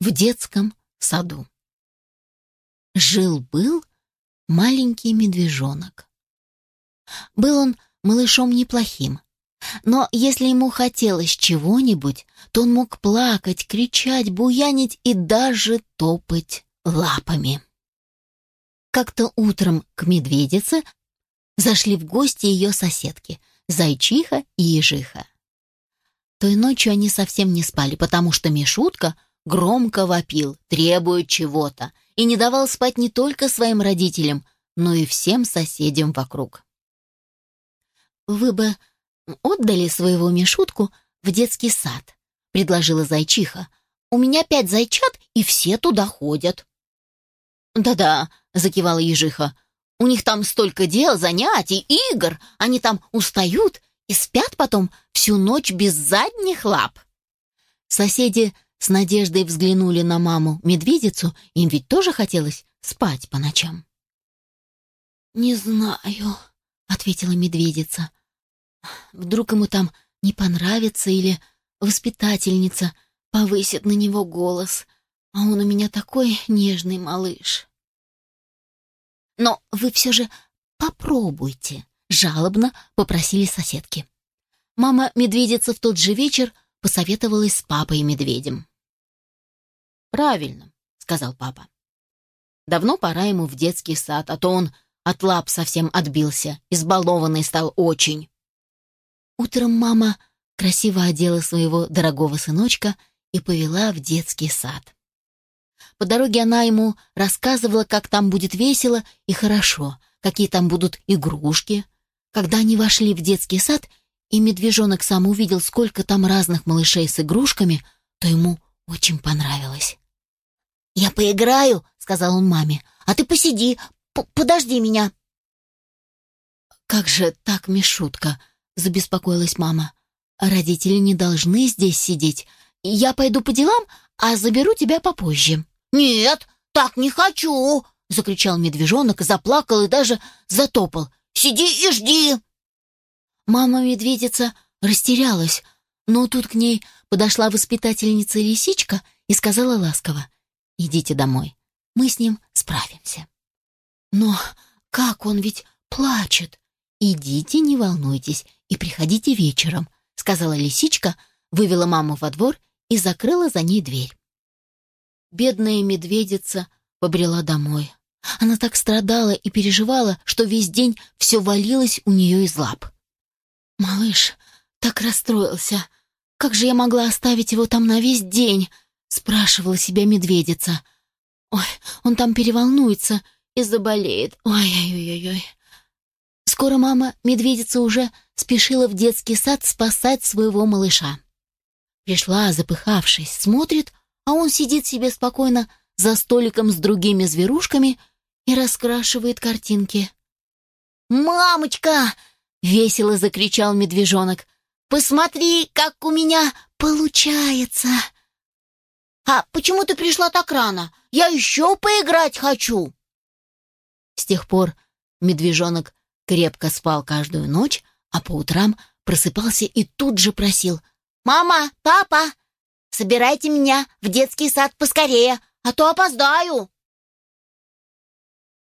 в детском саду. Жил-был маленький медвежонок. Был он малышом неплохим, но если ему хотелось чего-нибудь, то он мог плакать, кричать, буянить и даже топать лапами. Как-то утром к медведице зашли в гости ее соседки, зайчиха и ежиха. Той ночью они совсем не спали, потому что Мишутка громко вопил, требуя чего-то, и не давал спать не только своим родителям, но и всем соседям вокруг. «Вы бы отдали своего Мишутку в детский сад», — предложила зайчиха. «У меня пять зайчат, и все туда ходят». «Да-да», — закивала ежиха, — «у них там столько дел, занятий, игр, они там устают и спят потом всю ночь без задних лап. Соседи с надеждой взглянули на маму-медведицу, им ведь тоже хотелось спать по ночам. «Не знаю», — ответила медведица. «Вдруг ему там не понравится или воспитательница повысит на него голос, а он у меня такой нежный малыш». «Но вы все же попробуйте», Жалобно попросили соседки. Мама-медведица в тот же вечер посоветовалась с папой-медведем. «Правильно», — сказал папа. «Давно пора ему в детский сад, а то он от лап совсем отбился, избалованный стал очень». Утром мама красиво одела своего дорогого сыночка и повела в детский сад. По дороге она ему рассказывала, как там будет весело и хорошо, какие там будут игрушки, когда они вошли в детский сад, и медвежонок сам увидел, сколько там разных малышей с игрушками, то ему очень понравилось. «Я поиграю», — сказал он маме, — «а ты посиди, подожди меня». «Как же так, Мишутка?» — забеспокоилась мама. «Родители не должны здесь сидеть. Я пойду по делам, а заберу тебя попозже». «Нет, так не хочу!» — закричал медвежонок, заплакал и даже затопал. Сиди и жди!» Мама-медведица растерялась, но тут к ней подошла воспитательница-лисичка и сказала ласково, «Идите домой, мы с ним справимся». «Но как он ведь плачет!» «Идите, не волнуйтесь, и приходите вечером», — сказала лисичка, вывела маму во двор и закрыла за ней дверь. Бедная медведица побрела домой. Она так страдала и переживала, что весь день все валилось у нее из лап. «Малыш так расстроился. Как же я могла оставить его там на весь день?» — спрашивала себя медведица. «Ой, он там переволнуется и заболеет. Ой-ой-ой-ой». Скоро мама, медведица, уже спешила в детский сад спасать своего малыша. Пришла, запыхавшись, смотрит, а он сидит себе спокойно за столиком с другими зверушками и раскрашивает картинки. «Мамочка!» — весело закричал медвежонок. «Посмотри, как у меня получается!» «А почему ты пришла так рано? Я еще поиграть хочу!» С тех пор медвежонок крепко спал каждую ночь, а по утрам просыпался и тут же просил «Мама, папа, собирайте меня в детский сад поскорее, а то опоздаю!»